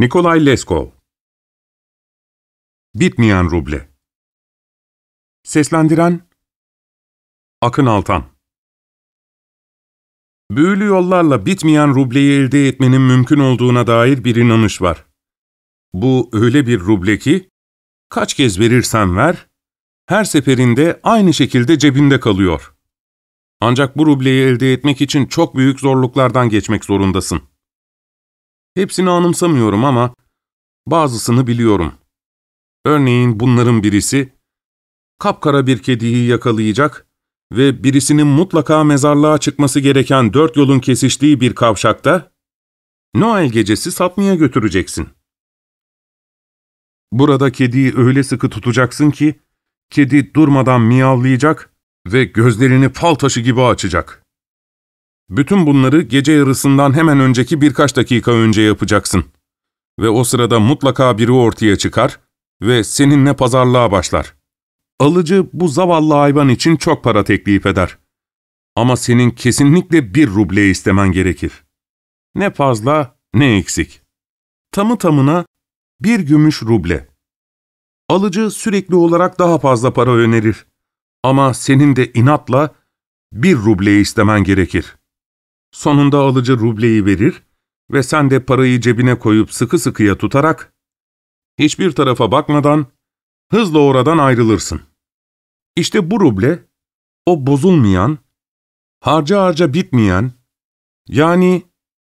Nikolay Leskov Bitmeyen Ruble Seslendiren Akın Altan Büyülü yollarla bitmeyen rubleyi elde etmenin mümkün olduğuna dair bir inanış var. Bu öyle bir ruble ki, kaç kez verirsen ver, her seferinde aynı şekilde cebinde kalıyor. Ancak bu rubleyi elde etmek için çok büyük zorluklardan geçmek zorundasın. Hepsini anımsamıyorum ama bazısını biliyorum. Örneğin bunların birisi, kapkara bir kediyi yakalayacak ve birisinin mutlaka mezarlığa çıkması gereken dört yolun kesiştiği bir kavşakta, Noel gecesi satmaya götüreceksin. Burada kediyi öyle sıkı tutacaksın ki, kedi durmadan miyavlayacak ve gözlerini fal taşı gibi açacak. Bütün bunları gece yarısından hemen önceki birkaç dakika önce yapacaksın. Ve o sırada mutlaka biri ortaya çıkar ve seninle pazarlığa başlar. Alıcı bu zavallı hayvan için çok para teklif eder. Ama senin kesinlikle bir ruble istemen gerekir. Ne fazla ne eksik. Tamı tamına bir gümüş ruble. Alıcı sürekli olarak daha fazla para önerir. Ama senin de inatla bir ruble istemen gerekir. Sonunda alıcı rubleyi verir ve sen de parayı cebine koyup sıkı sıkıya tutarak, hiçbir tarafa bakmadan, hızla oradan ayrılırsın. İşte bu ruble, o bozulmayan, harca harca bitmeyen, yani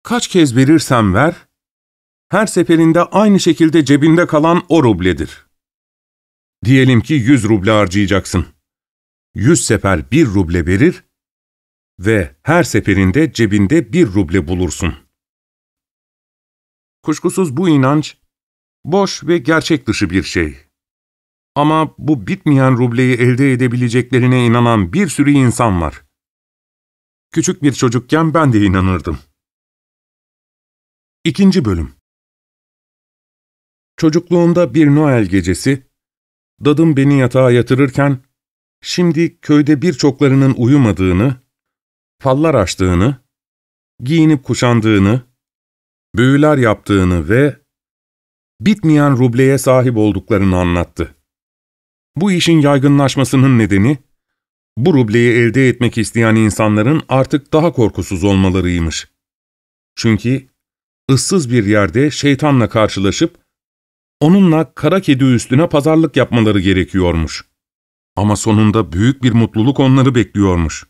kaç kez verirsen ver, her seferinde aynı şekilde cebinde kalan o rubledir. Diyelim ki yüz ruble harcayacaksın. Yüz sefer bir ruble verir ve her seferinde cebinde bir ruble bulursun. Kuşkusuz bu inanç, boş ve gerçek dışı bir şey. Ama bu bitmeyen rubleyi elde edebileceklerine inanan bir sürü insan var. Küçük bir çocukken ben de inanırdım. İkinci Bölüm Çocukluğumda bir Noel gecesi, dadım beni yatağa yatırırken, şimdi köyde birçoklarının uyumadığını, fallar açtığını, giyinip kuşandığını, büyüler yaptığını ve bitmeyen rubleye sahip olduklarını anlattı. Bu işin yaygınlaşmasının nedeni, bu rubleyi elde etmek isteyen insanların artık daha korkusuz olmalarıymış. Çünkü ıssız bir yerde şeytanla karşılaşıp, onunla kara kedi üstüne pazarlık yapmaları gerekiyormuş. Ama sonunda büyük bir mutluluk onları bekliyormuş.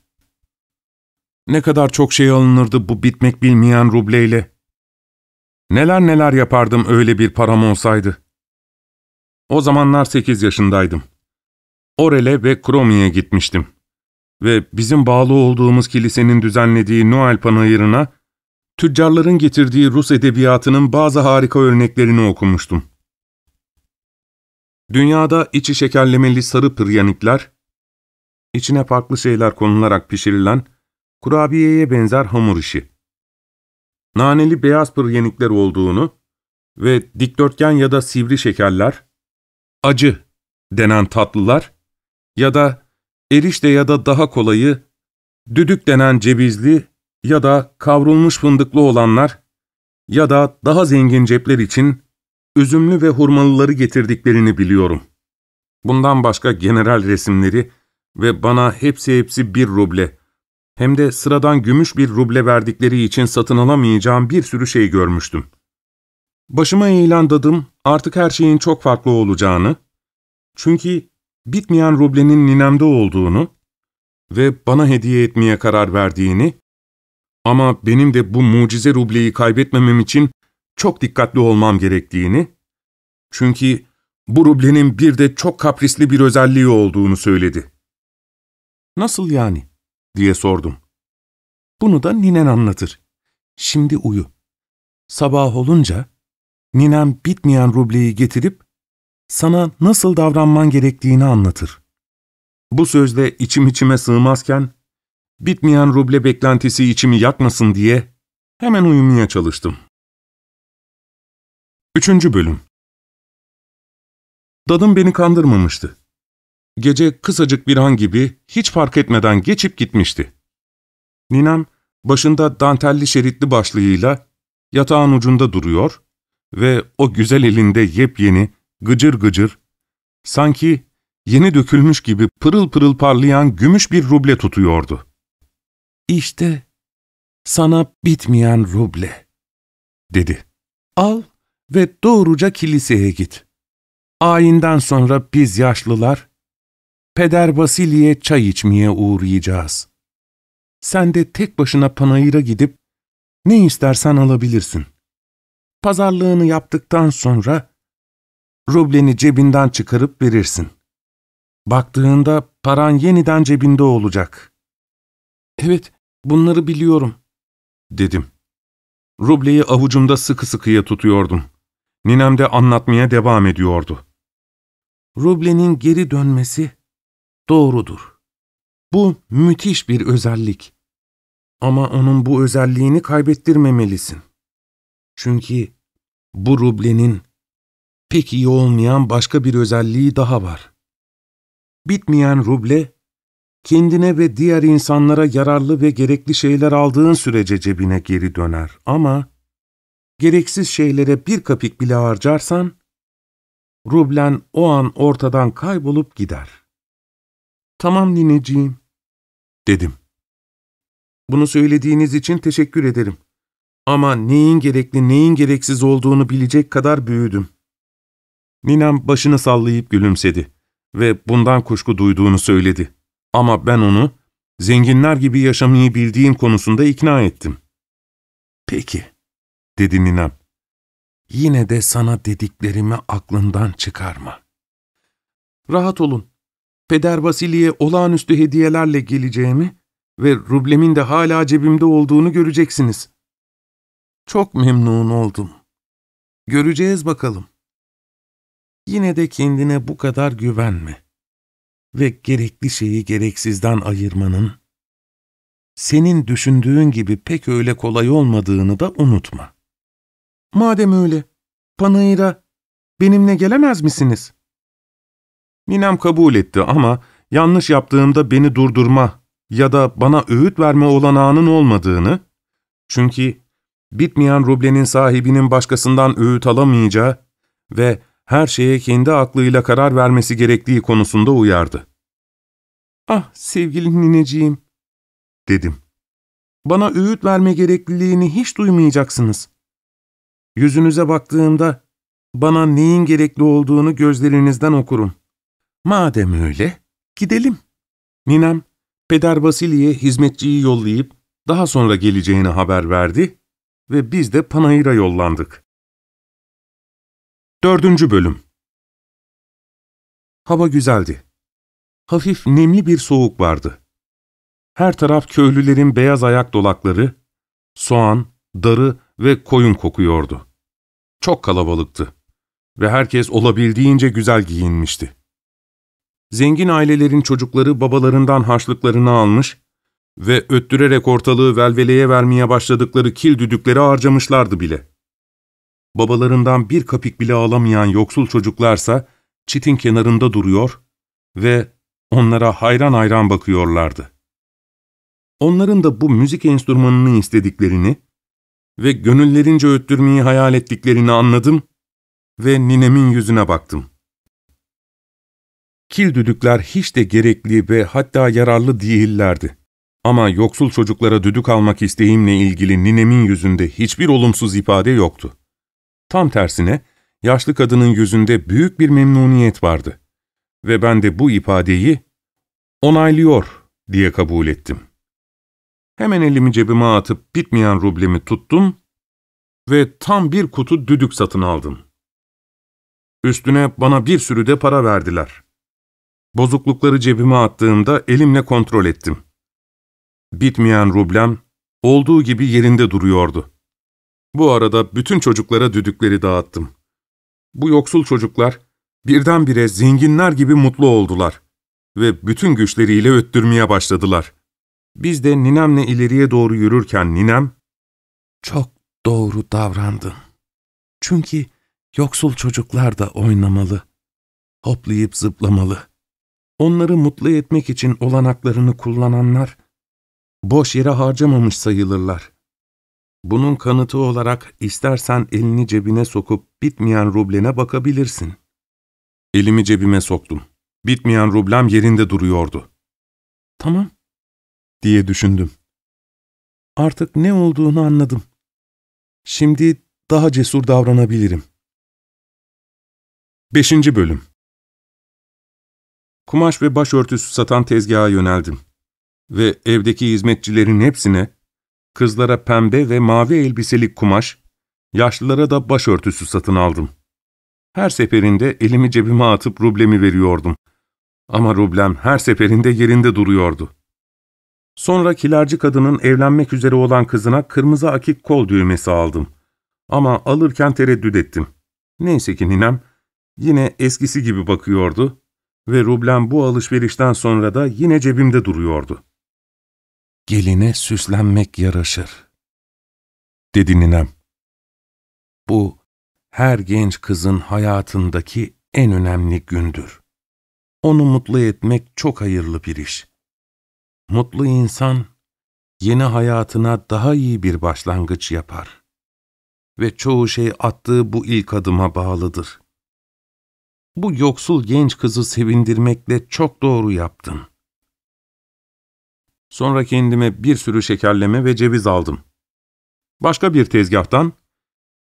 Ne kadar çok şey alınırdı bu bitmek bilmeyen rubleyle. Neler neler yapardım öyle bir param olsaydı. O zamanlar sekiz yaşındaydım. Orel'e ve Kromi'ye gitmiştim. Ve bizim bağlı olduğumuz kilisenin düzenlediği Noel panayırına, tüccarların getirdiği Rus edebiyatının bazı harika örneklerini okumuştum. Dünyada içi şekerlemeli sarı pıryanikler, içine farklı şeyler konularak pişirilen, kurabiyeye benzer hamur işi. Naneli beyaz pıryanikler olduğunu ve dikdörtgen ya da sivri şekerler, acı denen tatlılar ya da erişte ya da daha kolayı, düdük denen cevizli ya da kavrulmuş fındıklı olanlar ya da daha zengin cepler için üzümlü ve hurmalıları getirdiklerini biliyorum. Bundan başka general resimleri ve bana hepsi hepsi bir ruble, hem de sıradan gümüş bir ruble verdikleri için satın alamayacağım bir sürü şey görmüştüm. Başıma eğilen artık her şeyin çok farklı olacağını, çünkü bitmeyen rublenin ninemde olduğunu ve bana hediye etmeye karar verdiğini ama benim de bu mucize rubleyi kaybetmemem için çok dikkatli olmam gerektiğini, çünkü bu rublenin bir de çok kaprisli bir özelliği olduğunu söyledi. ''Nasıl yani?'' Diye sordum. ''Bunu da ninen anlatır. Şimdi uyu. Sabah olunca ninem bitmeyen rubleyi getirip sana nasıl davranman gerektiğini anlatır. Bu sözle içim içime sığmazken, bitmeyen ruble beklentisi içimi yakmasın diye hemen uyumaya çalıştım. Üçüncü Bölüm Dadım beni kandırmamıştı. Gece kısacık bir an gibi hiç fark etmeden geçip gitmişti. Ninem başında dantelli şeritli başlığıyla yatağın ucunda duruyor ve o güzel elinde yepyeni, gıcır gıcır, sanki yeni dökülmüş gibi pırıl pırıl parlayan gümüş bir ruble tutuyordu. İşte sana bitmeyen ruble, dedi. Al ve doğruca kiliseye git. Ayinden sonra biz yaşlılar, Peder Vasili'ye çay içmeye uğrayacağız. Sen de tek başına panayıra gidip ne istersen alabilirsin. Pazarlığını yaptıktan sonra rubleni cebinden çıkarıp verirsin. Baktığında paran yeniden cebinde olacak. Evet, bunları biliyorum, dedim. Rubleyi avucumda sıkı sıkıya tutuyordum. Ninem de anlatmaya devam ediyordu. Rublenin geri dönmesi doğrudur. Bu müthiş bir özellik. Ama onun bu özelliğini kaybettirmemelisin. Çünkü bu rublenin pek iyi olmayan başka bir özelliği daha var. Bitmeyen ruble, kendine ve diğer insanlara yararlı ve gerekli şeyler aldığın sürece cebine geri döner. Ama gereksiz şeylere bir kapik bile harcarsan, rublen o an ortadan kaybolup gider. Tamam nineciğim, dedim. Bunu söylediğiniz için teşekkür ederim. Ama neyin gerekli neyin gereksiz olduğunu bilecek kadar büyüdüm. Ninem başını sallayıp gülümsedi ve bundan kuşku duyduğunu söyledi. Ama ben onu zenginler gibi yaşamayı bildiğim konusunda ikna ettim. Peki, dedi ninem. Yine de sana dediklerimi aklından çıkarma. Rahat olun. Peder Vasili'ye olağanüstü hediyelerle geleceğimi ve rublemin de hala cebimde olduğunu göreceksiniz. Çok memnun oldum. Göreceğiz bakalım. Yine de kendine bu kadar güvenme. Ve gerekli şeyi gereksizden ayırmanın, senin düşündüğün gibi pek öyle kolay olmadığını da unutma. Madem öyle, Panayır'a benimle gelemez misiniz? Ninem kabul etti ama yanlış yaptığımda beni durdurma ya da bana öğüt verme olanağının olmadığını, çünkü bitmeyen rublenin sahibinin başkasından öğüt alamayacağı ve her şeye kendi aklıyla karar vermesi gerektiği konusunda uyardı. ''Ah sevgili nineciğim'' dedim. ''Bana öğüt verme gerekliliğini hiç duymayacaksınız. Yüzünüze baktığımda bana neyin gerekli olduğunu gözlerinizden okurum. Madem öyle, gidelim.'' Ninem, Peder Vasili'ye hizmetçiyi yollayıp daha sonra geleceğini haber verdi ve biz de Panayır'a yollandık. Dördüncü Bölüm Hava güzeldi. Hafif nemli bir soğuk vardı. Her taraf köylülerin beyaz ayak dolakları, soğan, darı ve koyun kokuyordu. Çok kalabalıktı ve herkes olabildiğince güzel giyinmişti. Zengin ailelerin çocukları babalarından harçlıklarını almış ve öttürerek ortalığı velveleye vermeye başladıkları kil düdükleri harcamışlardı bile. Babalarından bir kapik bile alamayan yoksul çocuklarsa çitin kenarında duruyor ve onlara hayran hayran bakıyorlardı. Onların da bu müzik enstrümanını istediklerini ve gönüllerince öttürmeyi hayal ettiklerini anladım ve ninemin yüzüne baktım. Kil düdükler hiç de gerekli ve hatta yararlı değillerdi. Ama yoksul çocuklara düdük almak isteğimle ilgili ninemin yüzünde hiçbir olumsuz ifade yoktu. Tam tersine, yaşlı kadının yüzünde büyük bir memnuniyet vardı. Ve ben de bu ifadeyi onaylıyor diye kabul ettim. Hemen elimi cebime atıp bitmeyen rublemi tuttum ve tam bir kutu düdük satın aldım. Üstüne bana bir sürü de para verdiler. Bozuklukları cebime attığımda elimle kontrol ettim. Bitmeyen rublem olduğu gibi yerinde duruyordu. Bu arada bütün çocuklara düdükleri dağıttım. Bu yoksul çocuklar birdenbire zenginler gibi mutlu oldular ve bütün güçleriyle öttürmeye başladılar. Biz de ninemle ileriye doğru yürürken ninem, ''Çok doğru davrandın. Çünkü yoksul çocuklar da oynamalı, hoplayıp zıplamalı. Onları mutlu etmek için olanaklarını kullananlar, boş yere harcamamış sayılırlar. Bunun kanıtı olarak istersen elini cebine sokup bitmeyen rublene bakabilirsin. Elimi cebime soktum. Bitmeyen rublem yerinde duruyordu. Tamam, diye düşündüm. Artık ne olduğunu anladım. Şimdi daha cesur davranabilirim. 5. Bölüm Kumaş ve başörtüsü satan tezgaha yöneldim. Ve evdeki hizmetçilerin hepsine, kızlara pembe ve mavi elbiselik kumaş, yaşlılara da başörtüsü satın aldım. Her seferinde elimi cebime atıp rublemi veriyordum. Ama rublem her seferinde yerinde duruyordu. Sonra kilerci kadının evlenmek üzere olan kızına kırmızı akik kol düğmesi aldım. Ama alırken tereddüt ettim. Neyse ki ninem yine eskisi gibi bakıyordu ve rublem bu alışverişten sonra da yine cebimde duruyordu. Geline süslenmek yaraşır, dedi ninem. Bu, her genç kızın hayatındaki en önemli gündür. Onu mutlu etmek çok hayırlı bir iş. Mutlu insan, yeni hayatına daha iyi bir başlangıç yapar. Ve çoğu şey attığı bu ilk adıma bağlıdır. Bu yoksul genç kızı sevindirmekle çok doğru yaptın. Sonra kendime bir sürü şekerleme ve ceviz aldım. Başka bir tezgahtan,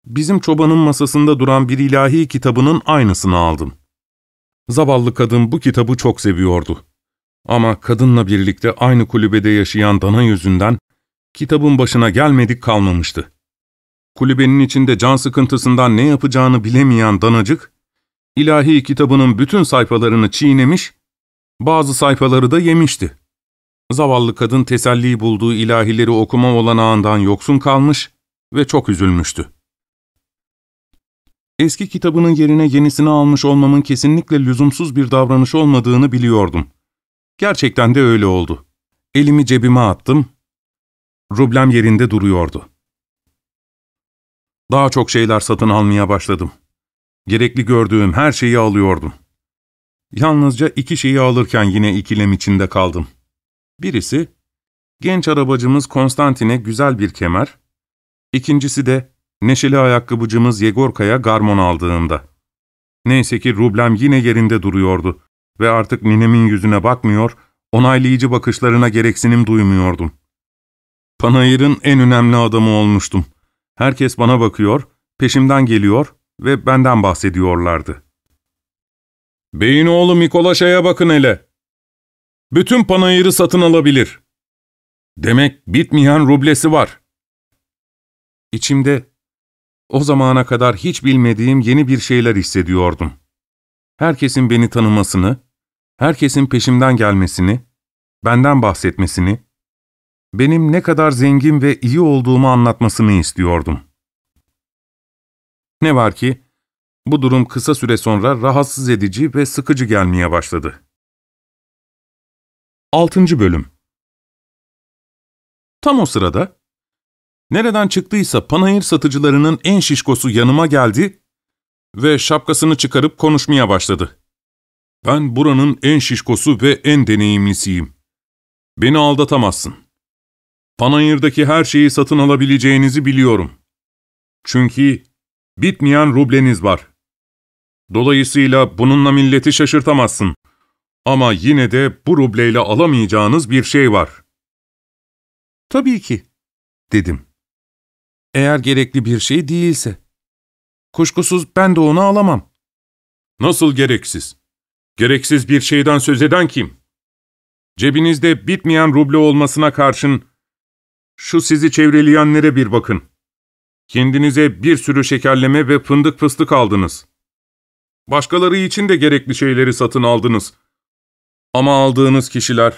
bizim çobanın masasında duran bir ilahi kitabının aynısını aldım. Zavallı kadın bu kitabı çok seviyordu. Ama kadınla birlikte aynı kulübede yaşayan dana yüzünden kitabın başına gelmedik kalmamıştı. Kulübenin içinde can sıkıntısından ne yapacağını bilemeyen danacık, ilahi kitabının bütün sayfalarını çiğnemiş, bazı sayfaları da yemişti. Zavallı kadın teselli bulduğu ilahileri okuma olanağından yoksun kalmış ve çok üzülmüştü. Eski kitabının yerine yenisini almış olmamın kesinlikle lüzumsuz bir davranış olmadığını biliyordum. Gerçekten de öyle oldu. Elimi cebime attım. Rublem yerinde duruyordu. Daha çok şeyler satın almaya başladım. Gerekli gördüğüm her şeyi alıyordum. Yalnızca iki şeyi alırken yine ikilem içinde kaldım. Birisi, genç arabacımız Konstantin'e güzel bir kemer, İkincisi de neşeli ayakkabıcımız Yegorka'ya garmon aldığımda. Neyse ki rublem yine yerinde duruyordu ve artık ninemin yüzüne bakmıyor, onaylayıcı bakışlarına gereksinim duymuyordum. Panayır'ın en önemli adamı olmuştum. Herkes bana bakıyor, peşimden geliyor ve benden bahsediyorlardı. ''Beyin oğlu Mikolaşa'ya bakın hele. Bütün Panayır'ı satın alabilir. Demek bitmeyen rublesi var.'' İçimde o zamana kadar hiç bilmediğim yeni bir şeyler hissediyordum. Herkesin beni tanımasını, herkesin peşimden gelmesini, benden bahsetmesini, benim ne kadar zengin ve iyi olduğumu anlatmasını istiyordum. Ne var ki, bu durum kısa süre sonra rahatsız edici ve sıkıcı gelmeye başladı. 6. Bölüm Tam o sırada, Nereden çıktıysa panayır satıcılarının en şişkosu yanıma geldi ve şapkasını çıkarıp konuşmaya başladı. Ben buranın en şişkosu ve en deneyimlisiyim. Beni aldatamazsın. Panayır'daki her şeyi satın alabileceğinizi biliyorum. Çünkü bitmeyen rubleniz var. Dolayısıyla bununla milleti şaşırtamazsın. Ama yine de bu rubleyle alamayacağınız bir şey var. Tabii ki, dedim. Eğer gerekli bir şey değilse. Kuşkusuz ben de onu alamam. Nasıl gereksiz? Gereksiz bir şeyden söz eden kim? Cebinizde bitmeyen ruble olmasına karşın şu sizi çevreleyenlere bir bakın. Kendinize bir sürü şekerleme ve fındık fıstık aldınız. Başkaları için de gerekli şeyleri satın aldınız. Ama aldığınız kişiler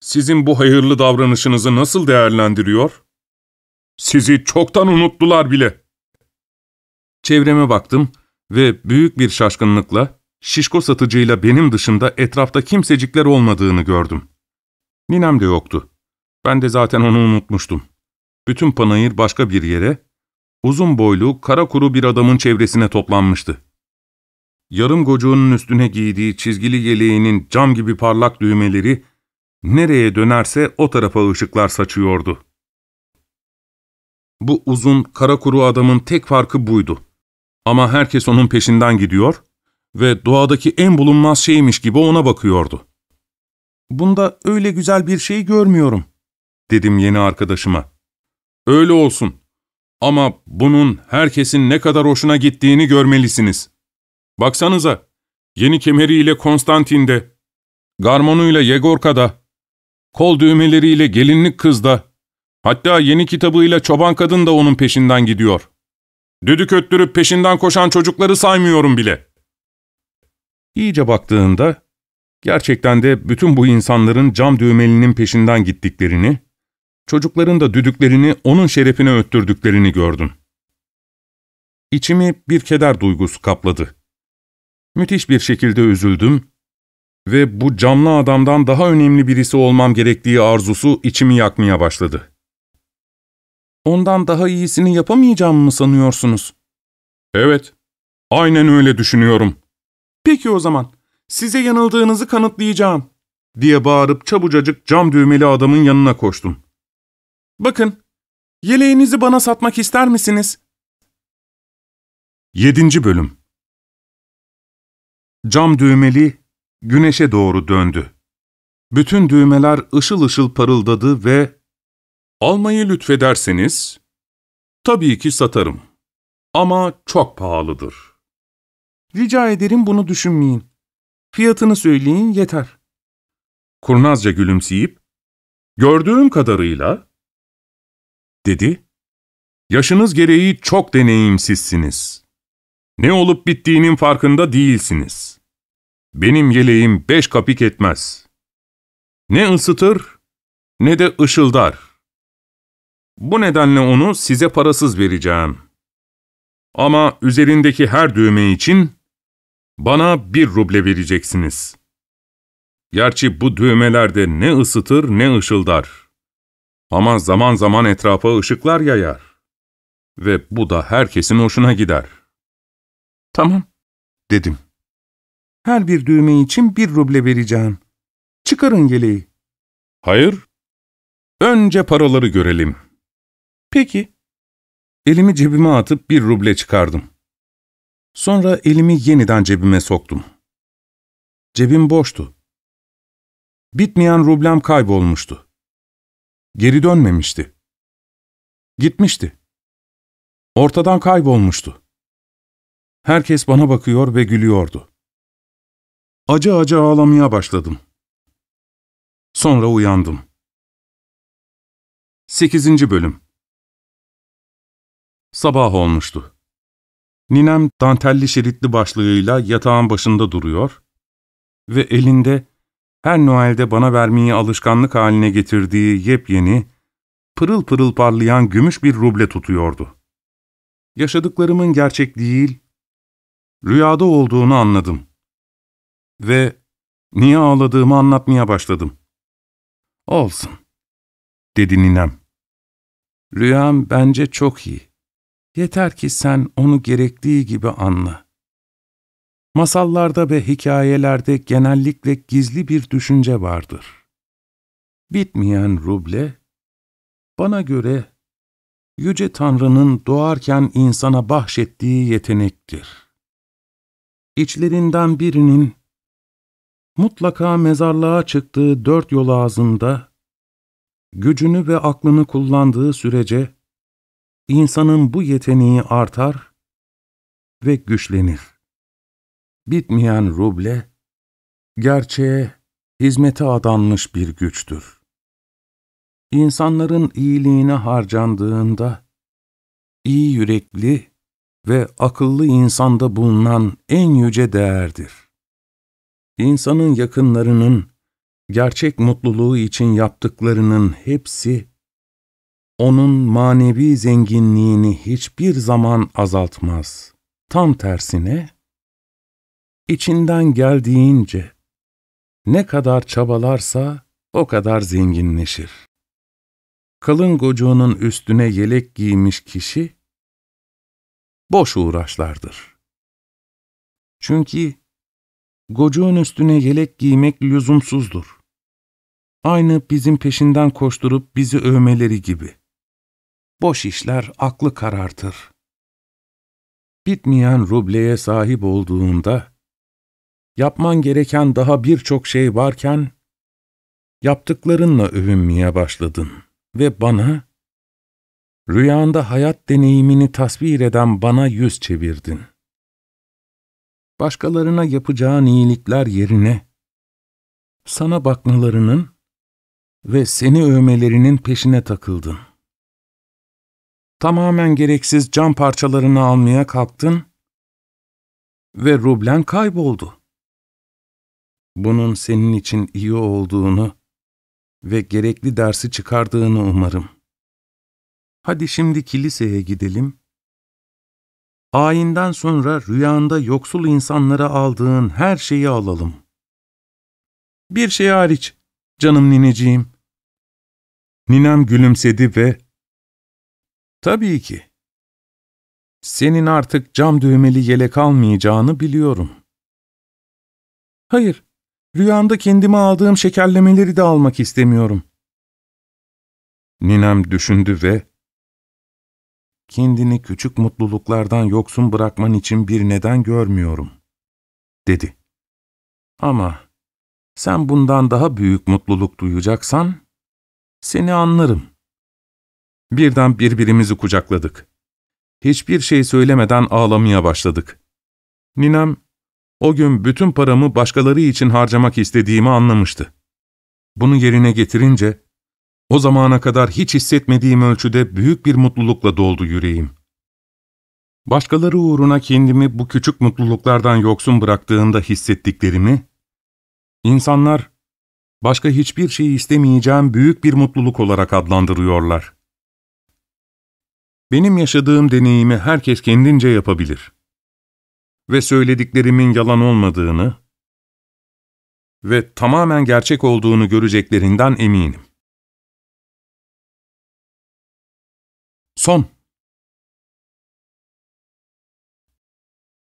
sizin bu hayırlı davranışınızı nasıl değerlendiriyor? Sizi çoktan unuttular bile. Çevreme baktım ve büyük bir şaşkınlıkla şişko satıcıyla benim dışında etrafta kimsecikler olmadığını gördüm. Ninem de yoktu. Ben de zaten onu unutmuştum. Bütün panayır başka bir yere, uzun boylu, kara kuru bir adamın çevresine toplanmıştı. Yarım gocuğunun üstüne giydiği çizgili yeleğinin cam gibi parlak düğmeleri, nereye dönerse o tarafa ışıklar saçıyordu. Bu uzun, kara kuru adamın tek farkı buydu. Ama herkes onun peşinden gidiyor ve doğadaki en bulunmaz şeymiş gibi ona bakıyordu. ''Bunda öyle güzel bir şey görmüyorum.'' dedim yeni arkadaşıma. ''Öyle olsun. Ama bunun herkesin ne kadar hoşuna gittiğini görmelisiniz. Baksanıza, yeni kemeriyle Konstantin'de, garmonuyla Yegorka'da, kol düğmeleriyle gelinlik kızda, hatta yeni kitabıyla çoban kadın da onun peşinden gidiyor. Düdük öttürüp peşinden koşan çocukları saymıyorum bile.'' İyice baktığında, gerçekten de bütün bu insanların cam düğmelinin peşinden gittiklerini, çocukların da düdüklerini onun şerefine öttürdüklerini gördüm. İçimi bir keder duygusu kapladı. Müthiş bir şekilde üzüldüm ve bu camlı adamdan daha önemli birisi olmam gerektiği arzusu içimi yakmaya başladı. Ondan daha iyisini yapamayacağım mı sanıyorsunuz? Evet, aynen öyle düşünüyorum. Peki o zaman, size yanıldığınızı kanıtlayacağım, diye bağırıp çabucacık cam düğmeli adamın yanına koştum. Bakın, yeleğinizi bana satmak ister misiniz? 7. Bölüm Cam düğmeli, güneşe doğru döndü. Bütün düğmeler ışıl ışıl parıldadı ve ''Almayı lütfederseniz, tabii ki satarım. Ama çok pahalıdır.'' Rica ederim bunu düşünmeyin. Fiyatını söyleyin yeter. Kurnazca gülümseyip, gördüğüm kadarıyla, dedi, yaşınız gereği çok deneyimsizsiniz. Ne olup bittiğinin farkında değilsiniz. Benim yeleğim beş kapik etmez. Ne ısıtır, ne de ışıldar. Bu nedenle onu size parasız vereceğim. Ama üzerindeki her düğme için bana bir ruble vereceksiniz. Gerçi bu düğmelerde ne ısıtır ne ışıldar. Ama zaman zaman etrafa ışıklar yayar. Ve bu da herkesin hoşuna gider. Tamam, dedim. Her bir düğme için bir ruble vereceğim. Çıkarın yeleği. Hayır, önce paraları görelim. Peki. Elimi cebime atıp bir ruble çıkardım. Sonra elimi yeniden cebime soktum. Cebim boştu. Bitmeyen rublem kaybolmuştu. Geri dönmemişti. Gitmişti. Ortadan kaybolmuştu. Herkes bana bakıyor ve gülüyordu. Acı acı ağlamaya başladım. Sonra uyandım. 8. Bölüm Sabah olmuştu. Ninem dantelli şeritli başlığıyla yatağın başında duruyor ve elinde her Noel'de bana vermeyi alışkanlık haline getirdiği yepyeni, pırıl pırıl parlayan gümüş bir ruble tutuyordu. Yaşadıklarımın gerçek değil, rüyada olduğunu anladım. Ve niye ağladığımı anlatmaya başladım. Olsun, dedi ninem. Rüyam bence çok iyi. Yeter ki sen onu gerektiği gibi anla. Masallarda ve hikayelerde genellikle gizli bir düşünce vardır. Bitmeyen ruble, bana göre Yüce Tanrı'nın doğarken insana bahşettiği yetenektir. İçlerinden birinin mutlaka mezarlığa çıktığı dört yol ağzında, gücünü ve aklını kullandığı sürece, insanın bu yeteneği artar ve güçlenir. Bitmeyen ruble, gerçeğe, hizmete adanmış bir güçtür. İnsanların iyiliğine harcandığında, iyi yürekli ve akıllı insanda bulunan en yüce değerdir. İnsanın yakınlarının, gerçek mutluluğu için yaptıklarının hepsi, onun manevi zenginliğini hiçbir zaman azaltmaz. Tam tersine, içinden geldiğince ne kadar çabalarsa o kadar zenginleşir. Kalın gocuğunun üstüne yelek giymiş kişi, boş uğraşlardır. Çünkü gocuğun üstüne yelek giymek lüzumsuzdur. Aynı bizim peşinden koşturup bizi övmeleri gibi. boş işler aklı karartır. Bitmeyen rubleye sahip olduğunda, yapman gereken daha birçok şey varken, yaptıklarınla övünmeye başladın ve bana, rüyanda hayat deneyimini tasvir eden bana yüz çevirdin. Başkalarına yapacağın iyilikler yerine, sana bakmalarının ve seni övmelerinin peşine takıldın. Tamamen gereksiz cam parçalarını almaya kalktın ve rublen kayboldu. Bunun senin için iyi olduğunu ve gerekli dersi çıkardığını umarım. Hadi şimdi kiliseye gidelim. Ayinden sonra rüyanda yoksul insanlara aldığın her şeyi alalım. Bir şey hariç, canım nineciğim. Ninem gülümsedi ve Tabii ki. Senin artık cam düğmeli yelek almayacağını biliyorum. Hayır, rüyanda kendime aldığım şekerlemeleri de almak istemiyorum. Ninem düşündü ve kendini küçük mutluluklardan yoksun bırakman için bir neden görmüyorum, dedi. Ama sen bundan daha büyük mutluluk duyacaksan, seni anlarım. Birden birbirimizi kucakladık. Hiçbir şey söylemeden ağlamaya başladık. Ninem, o gün bütün paramı başkaları için harcamak istediğimi anlamıştı. Bunu yerine getirince, o zamana kadar hiç hissetmediğim ölçüde büyük bir mutlulukla doldu yüreğim. Başkaları uğruna kendimi bu küçük mutluluklardan yoksun bıraktığında hissettiklerimi, insanlar başka hiçbir şey istemeyeceğim büyük bir mutluluk olarak adlandırıyorlar. Benim yaşadığım deneyimi herkes kendince yapabilir. Ve söylediklerimin yalan olmadığını ve tamamen gerçek olduğunu göreceklerinden eminim. Son